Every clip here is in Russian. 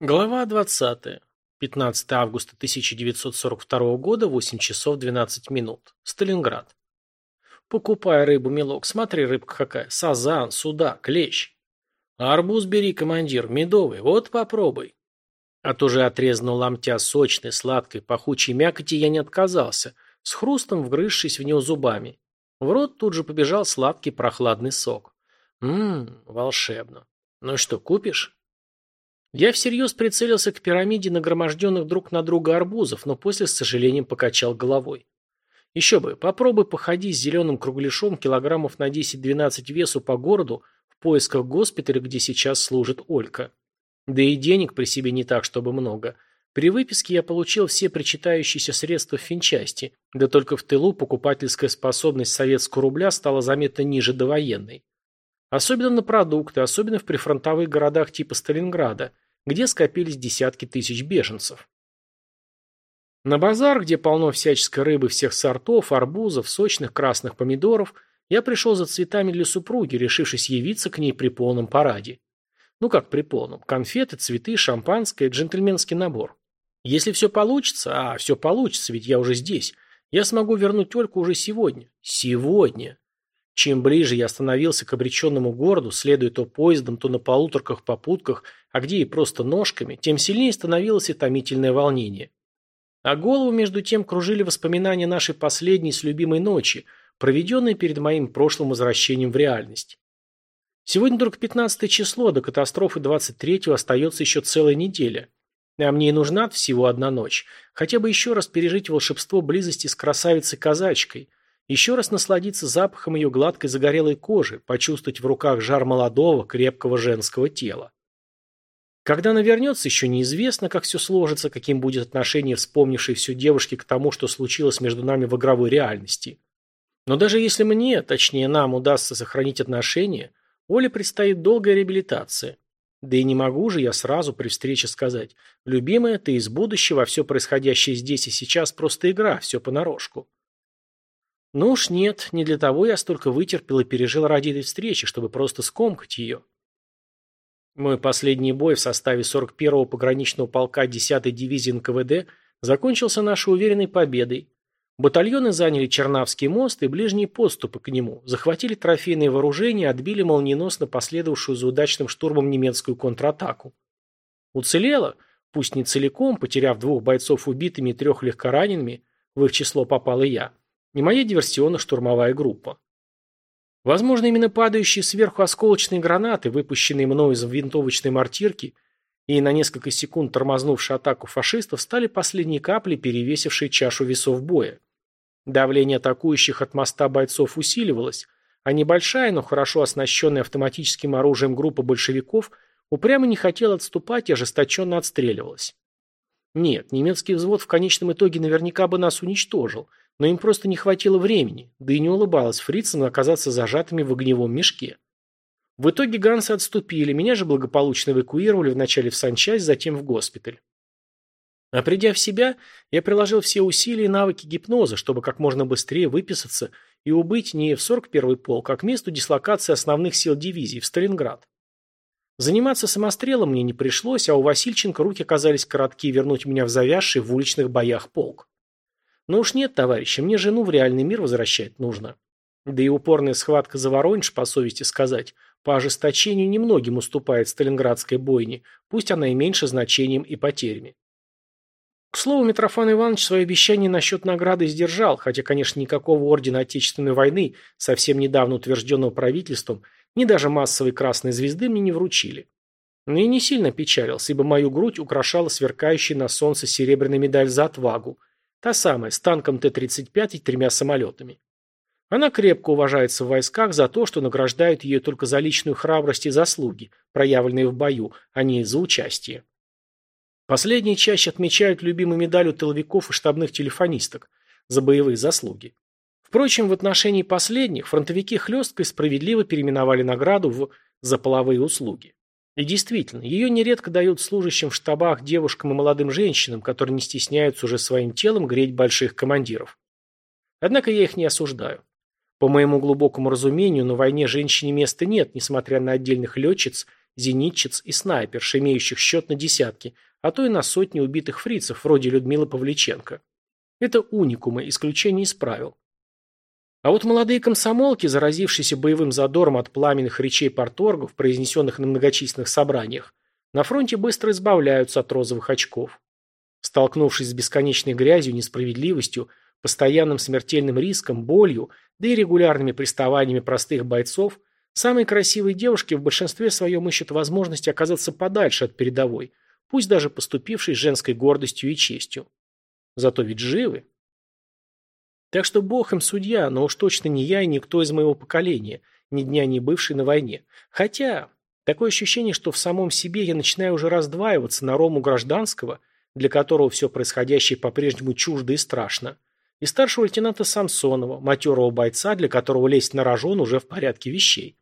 Глава 20. 15 августа 1942 года, 8 часов 12 минут. Сталинград. Покупай рыбу, милок. Смотри, рыбка какая. Сазан, судак, клещ. Арбуз бери, командир, медовый. Вот попробуй. От уже отрезанного ломтя сочной, сладкой, пахучей мякоти я не отказался, с хрустом вгрызшись в него зубами. В рот тут же побежал сладкий прохладный сок. Ммм, волшебно. Ну что, купишь? Я всерьез прицелился к пирамиде нагроможденных друг на друга арбузов, но после с сожалением покачал головой. Еще бы, попробуй походи с зеленым кругляшом килограммов на 10-12 весу по городу в поисках госпиталя, где сейчас служит Олька. Да и денег при себе не так, чтобы много. При выписке я получил все причитающиеся средства в финчасти, да только в тылу покупательская способность советского рубля стала заметно ниже довоенной. Особенно на продукты, особенно в прифронтовых городах типа Сталинграда – где скопились десятки тысяч беженцев. На базар, где полно всяческой рыбы всех сортов, арбузов, сочных красных помидоров, я пришел за цветами для супруги, решившись явиться к ней при полном параде. Ну как при полном? Конфеты, цветы, шампанское, джентльменский набор. Если все получится, а все получится, ведь я уже здесь, я смогу вернуть Ольку уже сегодня. Сегодня. Чем ближе я становился к обреченному городу, следуя то поездом, то на полуторках-попутках, а где и просто ножками, тем сильнее становилось и томительное волнение. А голову между тем кружили воспоминания нашей последней с любимой ночи, проведенной перед моим прошлым возвращением в реальность. Сегодня только 15 число, до катастрофы 23-го остается еще целая неделя. А мне и нужна всего одна ночь. Хотя бы еще раз пережить волшебство близости с красавицей-казачкой, еще раз насладиться запахом ее гладкой загорелой кожи, почувствовать в руках жар молодого, крепкого женского тела. Когда она вернется, еще неизвестно, как все сложится, каким будет отношение вспомнившей все девушки к тому, что случилось между нами в игровой реальности. Но даже если мне, точнее нам, удастся сохранить отношения, Оле предстоит долгая реабилитация. Да и не могу же я сразу при встрече сказать, любимая, ты из будущего, а все происходящее здесь и сейчас просто игра, все понарошку. Ну уж нет, не для того я столько вытерпел и пережил ради этой встречи, чтобы просто скомкать ее. Мой последний бой в составе 41-го пограничного полка 10-й дивизии НКВД закончился нашей уверенной победой. Батальоны заняли Чернавский мост и ближние подступы к нему, захватили трофейные вооружения, отбили молниеносно последовавшую за удачным штурмом немецкую контратаку. Уцелело, пусть не целиком, потеряв двух бойцов убитыми и трех легкоранеными, в их число попал и я – и моя диверсионно-штурмовая группа. Возможно, именно падающие сверху осколочные гранаты, выпущенные мною из винтовочной мортирки, и на несколько секунд тормознувшие атаку фашистов, стали последней каплей, перевесившей чашу весов боя. Давление атакующих от моста бойцов усиливалось, а небольшая, но хорошо оснащенная автоматическим оружием группа большевиков упрямо не хотела отступать и ожесточенно отстреливалась. Нет, немецкий взвод в конечном итоге наверняка бы нас уничтожил – но им просто не хватило времени, да и не улыбалось фрицам оказаться зажатыми в огневом мешке. В итоге гансы отступили, меня же благополучно эвакуировали вначале в санчасть, затем в госпиталь. А придя в себя, я приложил все усилия и навыки гипноза, чтобы как можно быстрее выписаться и убыть не в 41-й полк, а к месту дислокации основных сил дивизии, в Сталинград. Заниматься самострелом мне не пришлось, а у Васильченко руки оказались коротки вернуть меня в завязший в уличных боях полк. Но уж нет, товарищи, мне жену в реальный мир возвращать нужно. Да и упорная схватка за Воронеж, по совести сказать, по ожесточению немногим уступает Сталинградской бойне, пусть она и меньше значением и потерями. К слову, Митрофан Иванович свое обещание насчет награды сдержал, хотя, конечно, никакого ордена Отечественной войны, совсем недавно утвержденного правительством, ни даже массовой красной звезды мне не вручили. Но и не сильно печалился, ибо мою грудь украшала сверкающая на солнце серебряная медаль за отвагу, Та самая, с танком Т-35 и тремя самолетами. Она крепко уважается в войсках за то, что награждают ее только за личную храбрость и заслуги, проявленные в бою, а не за участие. Последние чаще отмечают любимой медалью тыловиков и штабных телефонисток за боевые заслуги. Впрочем, в отношении последних фронтовики хлестко и справедливо переименовали награду в «за половые услуги». И действительно, ее нередко дают служащим в штабах девушкам и молодым женщинам, которые не стесняются уже своим телом греть больших командиров. Однако я их не осуждаю. По моему глубокому разумению, на войне женщине места нет, несмотря на отдельных летчиц зенитчиц и снайперш, имеющих счет на десятки, а то и на сотни убитых фрицев, вроде Людмилы Павличенко. Это уникумы, исключение из правил. А вот молодые комсомолки, заразившиеся боевым задором от пламенных речей порторгов, произнесенных на многочисленных собраниях, на фронте быстро избавляются от розовых очков. Столкнувшись с бесконечной грязью, несправедливостью, постоянным смертельным риском, болью, да и регулярными приставаниями простых бойцов, самые красивые девушки в большинстве своем ищут возможность оказаться подальше от передовой, пусть даже поступившей женской гордостью и честью. Зато ведь живы. Так что бог им судья, но уж точно не я и никто из моего поколения, ни дня не бывший на войне. Хотя, такое ощущение, что в самом себе я начинаю уже раздваиваться на рому гражданского, для которого все происходящее по-прежнему чуждо и страшно, и старшего лейтенанта Самсонова, матерого бойца, для которого лезть на рожон уже в порядке вещей.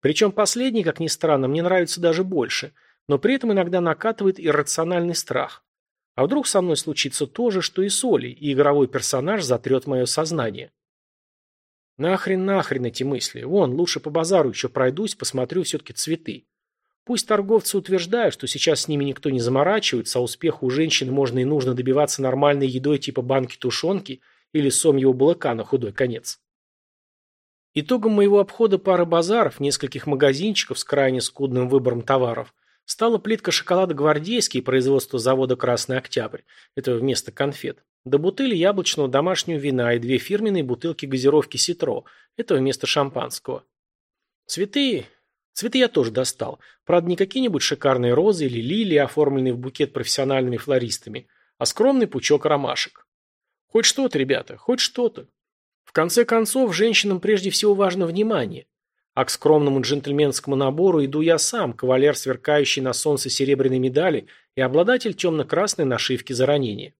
Причем последний, как ни странно, мне нравится даже больше, но при этом иногда накатывает иррациональный страх. А вдруг со мной случится то же, что и с Олей, и игровой персонаж затрет мое сознание? Нахрен, нахрен эти мысли. Вон, лучше по базару еще пройдусь, посмотрю все-таки цветы. Пусть торговцы утверждают, что сейчас с ними никто не заморачивается, а успеха у женщин можно и нужно добиваться нормальной едой типа банки тушенки или сомьего балыка на худой конец. Итогом моего обхода пары базаров, нескольких магазинчиков с крайне скудным выбором товаров – Стала плитка шоколада гвардейский производства завода «Красный Октябрь». Это вместо конфет. До бутыли яблочного домашнего вина и две фирменные бутылки газировки «Ситро». Это вместо шампанского. Цветы... Цветы я тоже достал. Правда, не какие-нибудь шикарные розы или лилии, оформленные в букет профессиональными флористами, а скромный пучок ромашек. Хоть что-то, ребята, хоть что-то. В конце концов, женщинам прежде всего важно внимание. А к скромному джентльменскому набору иду я сам, кавалер, сверкающий на солнце серебряной медали и обладатель темно-красной нашивки за ранение.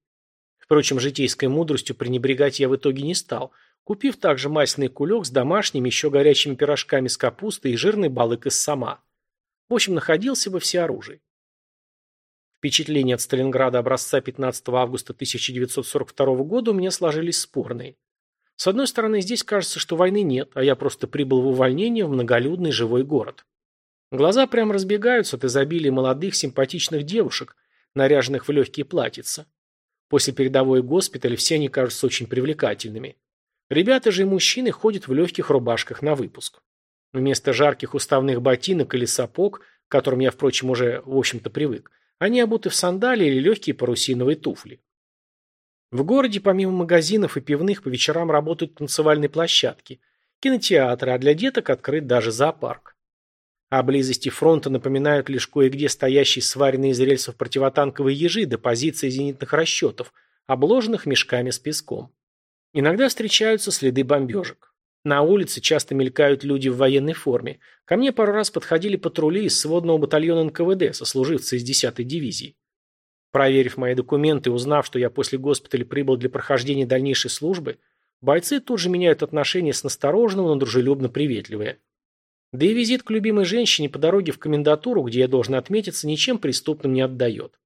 Впрочем, житейской мудростью пренебрегать я в итоге не стал, купив также масляный кулек с домашними еще горячими пирожками с капустой и жирный балык из сама. В общем, находился во всеоружии. Впечатления от Сталинграда образца 15 августа 1942 года у меня сложились спорные. С одной стороны, здесь кажется, что войны нет, а я просто прибыл в увольнение в многолюдный живой город. Глаза прям разбегаются от изобилия молодых симпатичных девушек, наряженных в легкие платьица. После передовой госпиталя все они кажутся очень привлекательными. Ребята же и мужчины ходят в легких рубашках на выпуск. Вместо жарких уставных ботинок или сапог, к которым я, впрочем, уже, в общем-то, привык, они обуты в сандалии или легкие парусиновые туфли. В городе помимо магазинов и пивных по вечерам работают танцевальные площадки, кинотеатры, а для деток открыт даже зоопарк. О близости фронта напоминают лишь кое-где стоящие сваренные из рельсов противотанковые ежи до позиции зенитных расчетов, обложенных мешками с песком. Иногда встречаются следы бомбежек. На улице часто мелькают люди в военной форме. Ко мне пару раз подходили патрули из сводного батальона НКВД, сослуживцы из 10-й дивизии. Проверив мои документы и узнав, что я после госпиталя прибыл для прохождения дальнейшей службы, бойцы тут же меняют отношения с настороженного на дружелюбно приветливые. Да и визит к любимой женщине по дороге в комендатуру, где я должен отметиться, ничем преступным не отдает.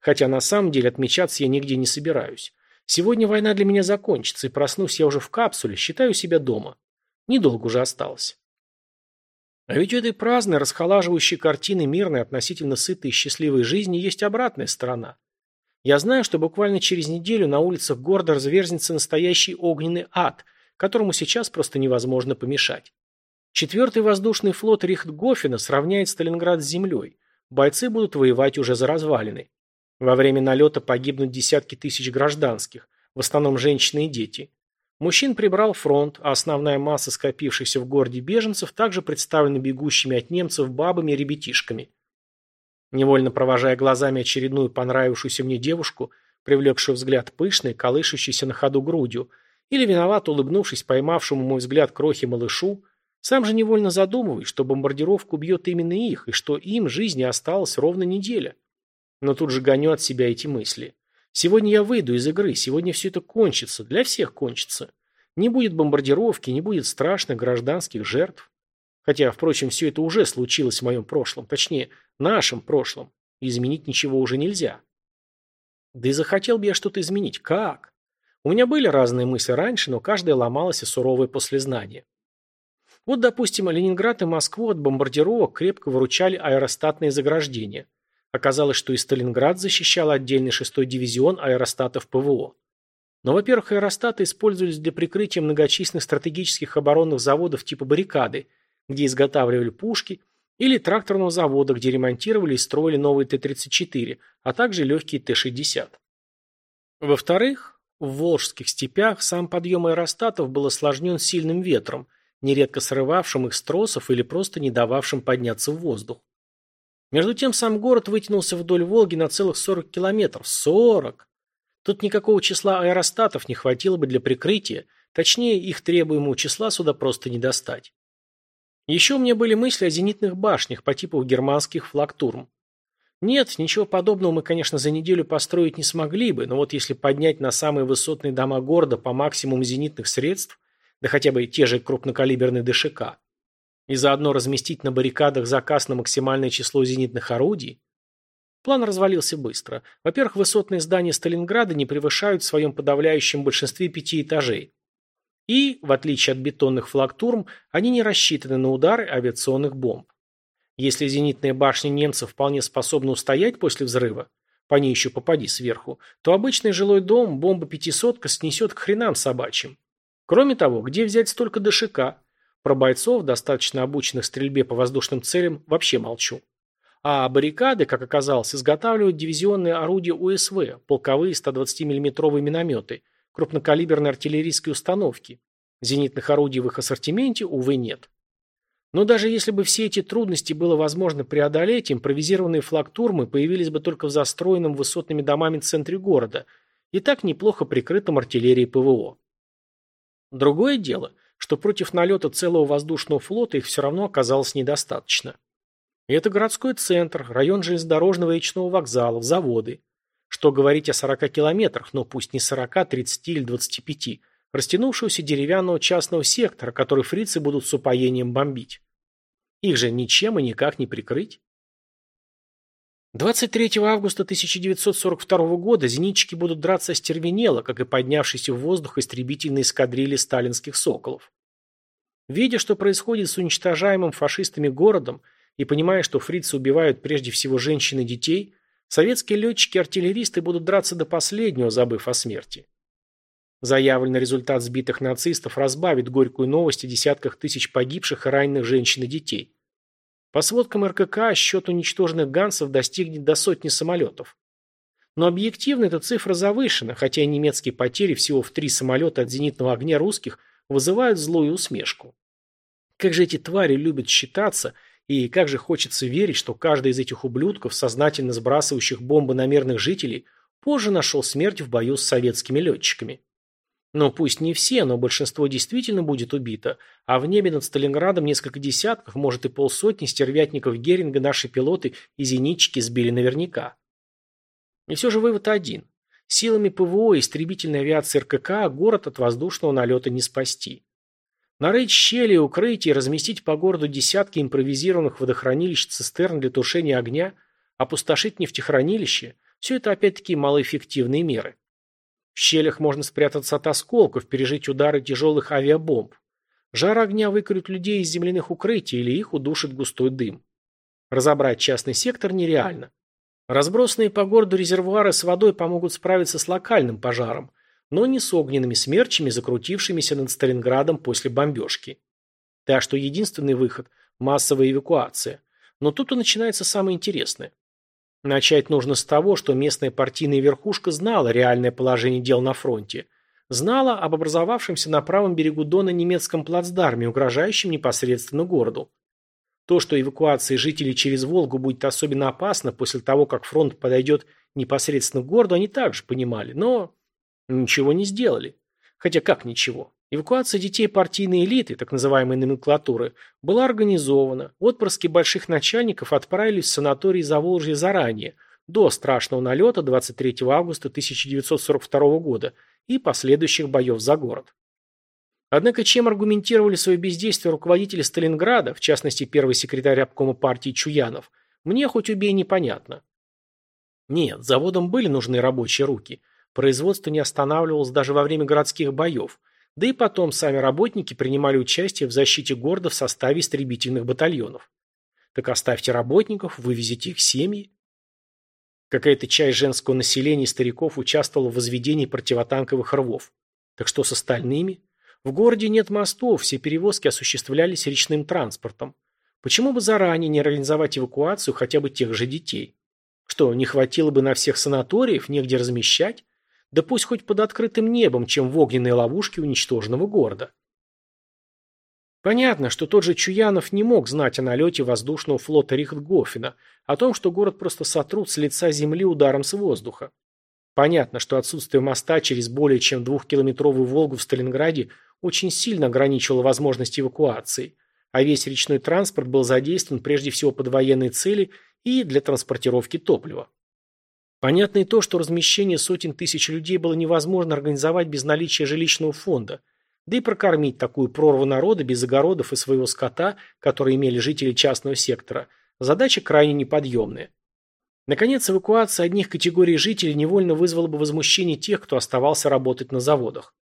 Хотя на самом деле отмечаться я нигде не собираюсь. Сегодня война для меня закончится, и проснусь я уже в капсуле, считаю себя дома. Недолго уже осталось. А ведь у этой праздной, расхолаживающей картины мирной, относительно сытой и счастливой жизни есть обратная сторона. Я знаю, что буквально через неделю на улицах города разверзнется настоящий огненный ад, которому сейчас просто невозможно помешать. Четвертый воздушный флот Рихтгофена сравняет Сталинград с землей. Бойцы будут воевать уже за развалины. Во время налета погибнут десятки тысяч гражданских, в основном женщины и дети. Мужчин прибрал фронт, а основная масса скопившихся в городе беженцев также представлена бегущими от немцев бабами и ребятишками. Невольно провожая глазами очередную понравившуюся мне девушку, привлекшую взгляд пышной, колышущейся на ходу грудью, или виновато улыбнувшись поймавшему мой взгляд крохи малышу, сам же невольно задумываюсь, что бомбардировку бьет именно их, и что им жизни осталось ровно неделя. Но тут же гоню от себя эти мысли. Сегодня я выйду из игры, сегодня все это кончится, для всех кончится. Не будет бомбардировки, не будет страшных гражданских жертв. Хотя, впрочем, все это уже случилось в моем прошлом, точнее, нашем прошлом. изменить ничего уже нельзя. Да и захотел бы я что-то изменить. Как? У меня были разные мысли раньше, но каждая ломалась и суровое послезнание. Вот, допустим, Ленинград и Москву от бомбардировок крепко выручали аэростатные заграждения. Оказалось, что и Сталинград защищал отдельный шестой дивизион аэростатов ПВО. Но, во-первых, аэростаты использовались для прикрытия многочисленных стратегических оборонных заводов типа баррикады, где изготавливали пушки, или тракторного завода, где ремонтировали и строили новые Т-34, а также легкие Т-60. Во-вторых, в Волжских степях сам подъем аэростатов был осложнен сильным ветром, нередко срывавшим их с тросов или просто не дававшим подняться в воздух. Между тем сам город вытянулся вдоль Волги на целых 40 километров. 40! Тут никакого числа аэростатов не хватило бы для прикрытия, точнее, их требуемого числа сюда просто не достать. Еще у меня были мысли о зенитных башнях по типу германских флагтурм. Нет, ничего подобного мы, конечно, за неделю построить не смогли бы, но вот если поднять на самые высотные дома города по максимуму зенитных средств, да хотя бы те же крупнокалиберные ДШК, и заодно разместить на баррикадах заказ на максимальное число зенитных орудий, план развалился быстро. Во-первых, высотные здания Сталинграда не превышают в своем подавляющем большинстве пяти этажей. И, в отличие от бетонных флагтурм, они не рассчитаны на удары авиационных бомб. Если зенитная башня немцев вполне способна устоять после взрыва, по ней еще попади сверху, то обычный жилой дом бомба пятисотка снесет к хренам собачьим. Кроме того, где взять столько ДШК? Про бойцов, достаточно обученных стрельбе по воздушным целям, вообще молчу. А баррикады, как оказалось, изготавливают дивизионные орудия УСВ, полковые 120 миллиметровые минометы – крупнокалиберной артиллерийской установки. Зенитных орудий в их ассортименте, увы, нет. Но даже если бы все эти трудности было возможно преодолеть, импровизированные флактурмы появились бы только в застроенном высотными домами центре города и так неплохо прикрытом артиллерией ПВО. Другое дело, что против налета целого воздушного флота их все равно оказалось недостаточно. И это городской центр, район железнодорожного речного вокзала, заводы. Что говорить о 40 километрах, но пусть не 40, 30 или 25, растянувшегося деревянного частного сектора, который фрицы будут с упоением бомбить. Их же ничем и никак не прикрыть. 23 августа 1942 года зенитчики будут драться стервенело, как и поднявшиеся в воздух истребительные эскадрильи сталинских «Соколов». Видя, что происходит с уничтожаемым фашистами городом, и понимая, что фрицы убивают прежде всего женщин и детей, Советские летчики-артиллеристы будут драться до последнего, забыв о смерти. Заявленный результат сбитых нацистов разбавит горькую новость о десятках тысяч погибших и раненых женщин и детей. По сводкам РКК, счет уничтоженных гансов достигнет до сотни самолетов. Но объективно эта цифра завышена, хотя немецкие потери всего в три самолета от зенитного огня русских вызывают злую усмешку. Как же эти твари любят считаться и как же хочется верить, что каждый из этих ублюдков, сознательно сбрасывающих бомбы на мирных жителей, позже нашел смерть в бою с советскими летчиками. Но пусть не все, но большинство действительно будет убито, а в небе над Сталинградом несколько десятков, может и полсотни стервятников Геринга наши пилоты и зенитчики сбили наверняка. И все же вывод один. Силами ПВО и истребительной авиации РКК город от воздушного налета не спасти. Нарыть щели, и разместить по городу десятки импровизированных водохранилищ-цистерн для тушения огня, опустошить нефтехранилище – все это опять-таки малоэффективные меры. В щелях можно спрятаться от осколков, пережить удары тяжелых авиабомб. Жар огня выкурит людей из земляных укрытий или их удушит густой дым. Разобрать частный сектор нереально. Разбросанные по городу резервуары с водой помогут справиться с локальным пожаром, но не с огненными смерчами, закрутившимися над Сталинградом после бомбежки. Так что единственный выход – массовая эвакуация. Но тут и начинается самое интересное. Начать нужно с того, что местная партийная верхушка знала реальное положение дел на фронте, знала об образовавшемся на правом берегу Дона немецком плацдарме, угрожающем непосредственно городу. То, что эвакуация жителей через Волгу будет особенно опасна после того, как фронт подойдет непосредственно к городу, они также понимали, но Ничего не сделали. Хотя как ничего? Эвакуация детей партийной элиты, так называемой номенклатуры, была организована. Отпрыски больших начальников отправились в санаторий Заволжье заранее, до страшного налета 23 августа 1942 года и последующих боев за город. Однако чем аргументировали свое бездействие руководители Сталинграда, в частности первый секретарь обкома партии Чуянов, мне хоть убей непонятно. Нет, заводам были нужны рабочие руки – Производство не останавливалось даже во время городских боев. Да и потом сами работники принимали участие в защите города в составе истребительных батальонов. Так оставьте работников, вывезите их семьи. Какая-то часть женского населения и стариков участвовала в возведении противотанковых рвов. Так что с остальными? В городе нет мостов, все перевозки осуществлялись речным транспортом. Почему бы заранее не организовать эвакуацию хотя бы тех же детей? Что, не хватило бы на всех санаториев, негде размещать? Да пусть хоть под открытым небом, чем в огненной ловушке уничтоженного города. Понятно, что тот же Чуянов не мог знать о налете воздушного флота Рихтгофена, о том, что город просто сотрут с лица земли ударом с воздуха. Понятно, что отсутствие моста через более чем двухкилометровую Волгу в Сталинграде очень сильно ограничивало возможность эвакуации, а весь речной транспорт был задействован прежде всего под военные цели и для транспортировки топлива. Понятно и то, что размещение сотен тысяч людей было невозможно организовать без наличия жилищного фонда, да и прокормить такую прорву народа без огородов и своего скота, которые имели жители частного сектора, задача крайне неподъемная. Наконец, эвакуация одних категорий жителей невольно вызвала бы возмущение тех, кто оставался работать на заводах.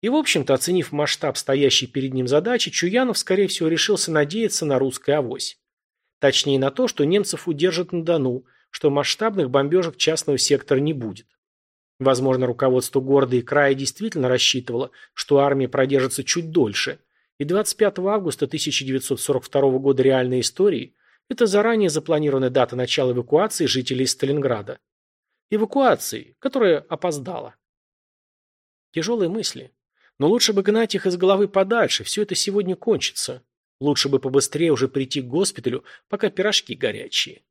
И, в общем-то, оценив масштаб стоящей перед ним задачи, Чуянов, скорее всего, решился надеяться на русское авось. Точнее, на то, что немцев удержат на Дону – что масштабных бомбежек частного сектора не будет. Возможно, руководство города и края действительно рассчитывало, что армия продержится чуть дольше, и 25 августа 1942 года реальной истории – это заранее запланированная дата начала эвакуации жителей Сталинграда. Эвакуации, которая опоздала. Тяжелые мысли. Но лучше бы гнать их из головы подальше, все это сегодня кончится. Лучше бы побыстрее уже прийти к госпиталю, пока пирожки горячие.